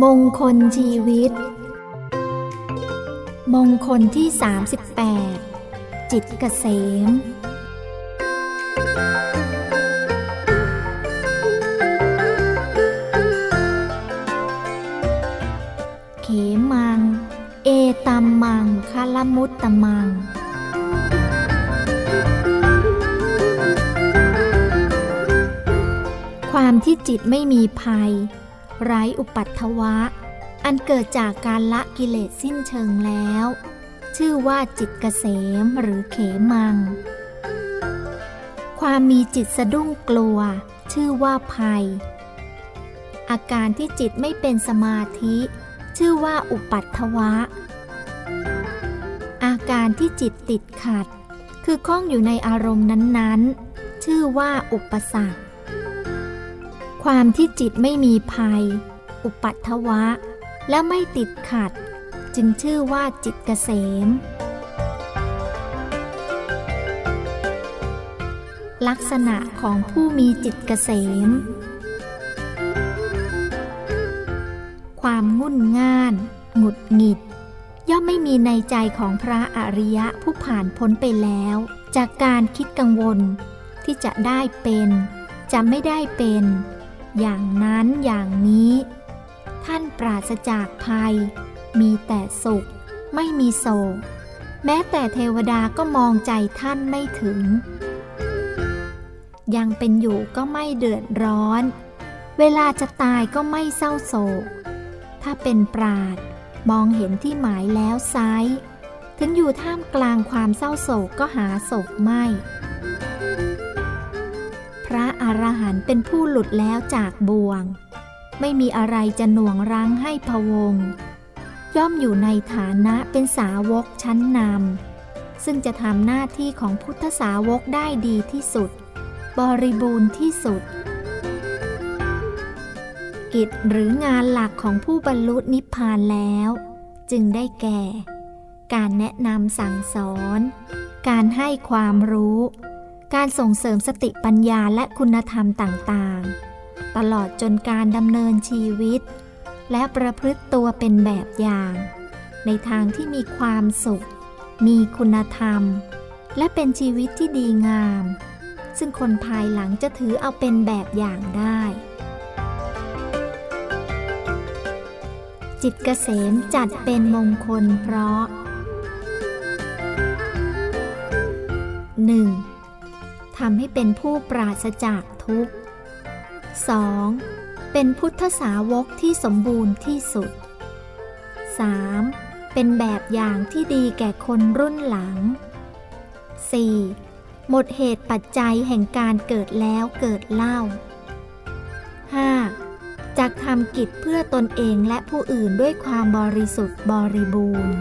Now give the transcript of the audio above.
มงคลชีวิต มงคลที่ 38 จิตเกษม เขมัง เอตัมมังคลมุตตมังความที่จิตไม่มีภัย ไร้อุปัตถวะ อันเกิดจากการละกิเลสสิ้นเชิงแล้ว ชื่อว่าจิตเกษมหรือเขมัง ความมีจิตสะดุ้งกลัว ชื่อว่าภัย อาการที่จิตไม่เป็นสมาธิ ชื่อว่าอุปัตถวะ อาการที่จิตติดขัด คือข้องอยู่ในอารมณ์นั้นๆ ชื่อว่าอุปสรรค ความที่จิตไม่มีภัย อุปัตถวะ และไม่ติดขัด จึงชื่อว่าจิตเกษม ลักษณะของผู้มีจิตเกษม ความงุ่นง่าน หงุดหงิด ย่อมไม่มีในใจของพระอริยะผู้ผ่านพ้นไปแล้ว จากการคิดกังวลที่จะได้เป็น จะไม่ได้เป็น อย่างนั้นอย่างนี้ ท่านปราศจากภัย มีแต่สุข ไม่มีโศก แม้แต่เทวดาก็มองใจท่านไม่ถึง ยังเป็นอยู่ก็ไม่เดือดร้อน เวลาจะตายก็ไม่เศร้าโศก ถ้าเป็นปราดมองเห็นที่หมายแล้วไซถึงอยู่ท่ามกลางความเศร้าโศกก็หาโศกไม่ ระอรหันต์เป็นผู้หลุดแล้วจากบ่วง ไม่มีอะไรจะหน่วงรั้งให้พวง ย่อมอยู่ในฐานะเป็นสาวกชั้นนำซึ่งจะทำหน้าที่ของพุทธสาวกได้ดีที่สุด บริบูรณ์ที่สุด กิจหรืองานหลักของผู้บรรลุนิพพานแล้ว จึงได้แก่ การแนะนำสั่งสอน การให้ความรู้ การส่งเสริมสติปัญญาและคุณธรรมต่างๆ ตลอดจนการดำเนินชีวิต และประพฤติตัวเป็นแบบอย่าง ในทางที่มีความสุข มีคุณธรรม และเป็นชีวิตที่ดีงาม ซึ่งคนภายหลังจะถือเอาเป็นแบบอย่างได้ จิตเกษมจัดเป็นมงคลเพราะ 1. ทำให้เป็นผู้ปราศจากทุกข์ 2. เป็นพุทธสาวกที่สมบูรณ์ที่สุด 3. เป็นแบบอย่างที่ดีแก่คนรุ่นหลัง 4. หมดเหตุปัจจัยแห่งการเกิดแล้วเกิดเล่า 5. จากทำกิจเพื่อตนเองและผู้อื่นด้วยความบริสุทธิ์บริบูรณ์